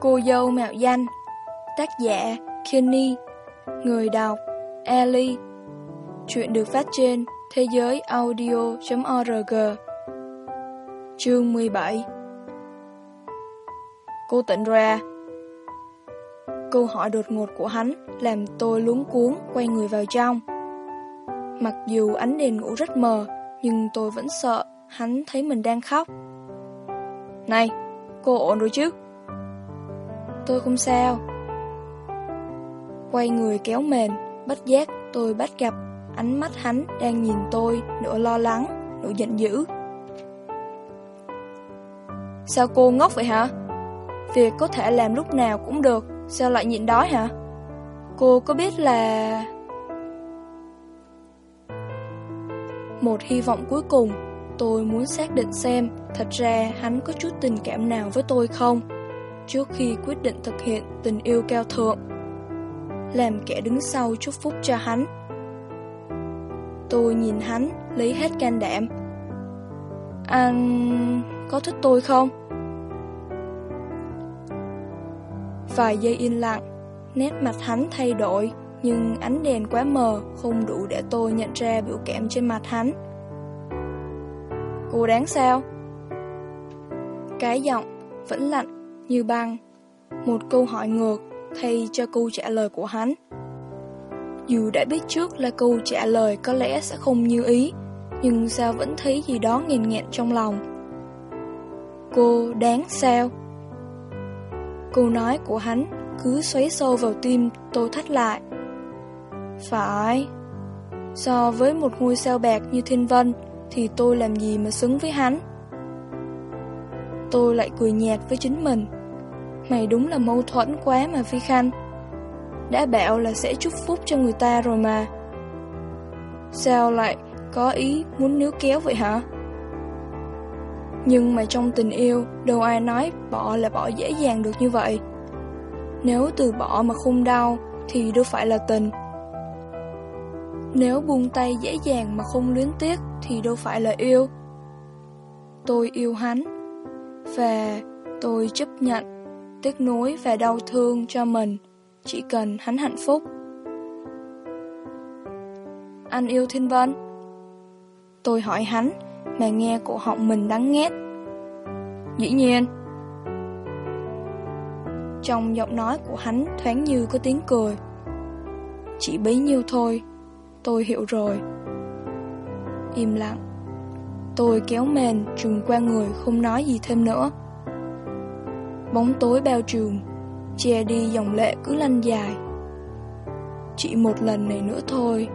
Cô dâu mạo danh Tác giả Kenny Người đọc Ellie Chuyện được phát trên thế giới audio.org Chương 17 Cô tỉnh ra Câu hỏi đột ngột của hắn làm tôi luống cuốn quay người vào trong. Mặc dù ánh đèn ngủ rất mờ, nhưng tôi vẫn sợ hắn thấy mình đang khóc. Này, cô ổn rồi chứ? Tôi không sao. Quay người kéo mền, bất giác tôi bắt gặp ánh mắt hắn đang nhìn tôi nửa lo lắng, nửa giận dữ. Sao cô ngốc vậy hả? Việc có thể làm lúc nào cũng được, sao lại nhịn đói hả? Cô có biết là... Một hy vọng cuối cùng, tôi muốn xác định xem thật ra hắn có chút tình cảm nào với tôi không, trước khi quyết định thực hiện tình yêu cao thượng. Làm kẻ đứng sau chúc phúc cho hắn. Tôi nhìn hắn, lấy hết can đảm. Anh có thích tôi không? Vài giây yên lặng, nét mặt hắn thay đổi, nhưng ánh đèn quá mờ, không đủ để tôi nhận ra biểu cảm trên mặt hắn. Cô đáng sao? Cái giọng vẫn lạnh như băng, một câu hỏi ngược thay cho câu trả lời của hắn. Dù đã biết trước là câu trả lời có lẽ sẽ không như ý, nhưng sao vẫn thấy gì đó nghiền nghẹn trong lòng. Cô đáng sao? Câu nói của hắn cứ xoáy sâu vào tim tôi thắt lại. Phải, so với một ngôi sao bạc như Thiên Vân thì tôi làm gì mà xứng với hắn. Tôi lại cười nhạt với chính mình. Mày đúng là mâu thuẫn quá mà Phi Khanh. Đã bảo là sẽ chúc phúc cho người ta rồi mà. Sao lại có ý muốn níu kéo vậy hả? Nhưng mà trong tình yêu, đâu ai nói bỏ là bỏ dễ dàng được như vậy. Nếu từ bỏ mà không đau, thì đâu phải là tình. Nếu buông tay dễ dàng mà không luyến tiếc, thì đâu phải là yêu. Tôi yêu hắn, và tôi chấp nhận tiếc nuối và đau thương cho mình, chỉ cần hắn hạnh phúc. Anh yêu Thiên Vân? Tôi hỏi hắn, mà nghe cổ họng mình đắng nghét. Dĩ nhiên. Trong giọng nói của hắn thoáng như có tiếng cười. Chỉ bấy nhiêu thôi, tôi hiểu rồi. Im lặng. Tôi kéo mền trùng qua người không nói gì thêm nữa. Bóng tối bao trùm, che đi dòng lệ cứ lăn dài. Chỉ một lần này nữa thôi.